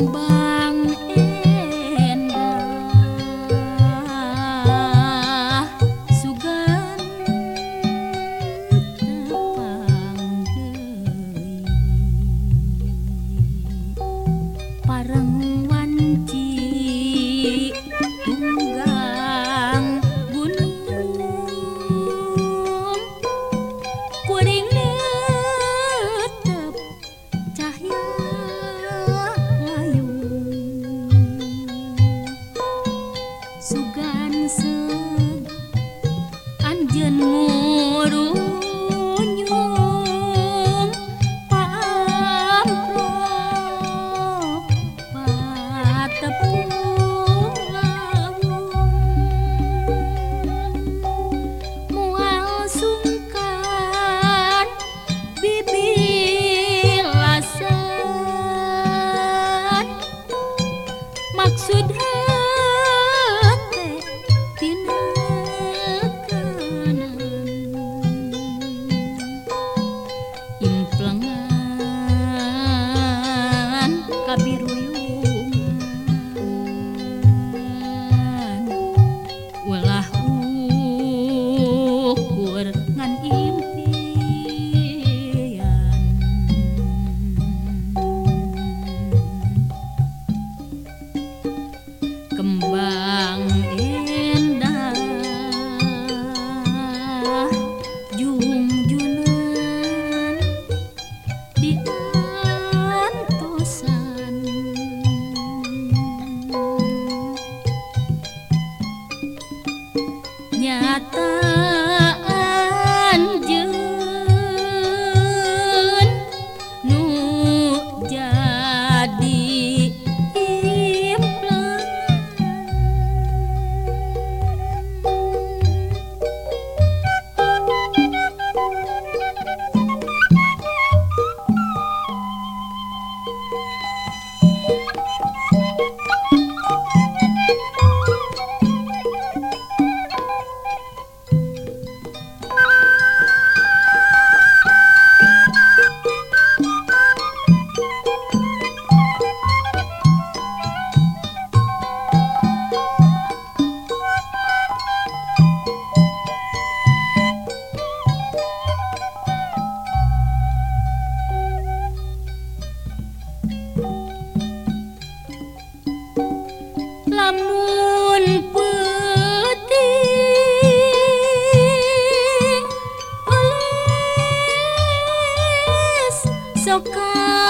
Bye. maksud nyata 初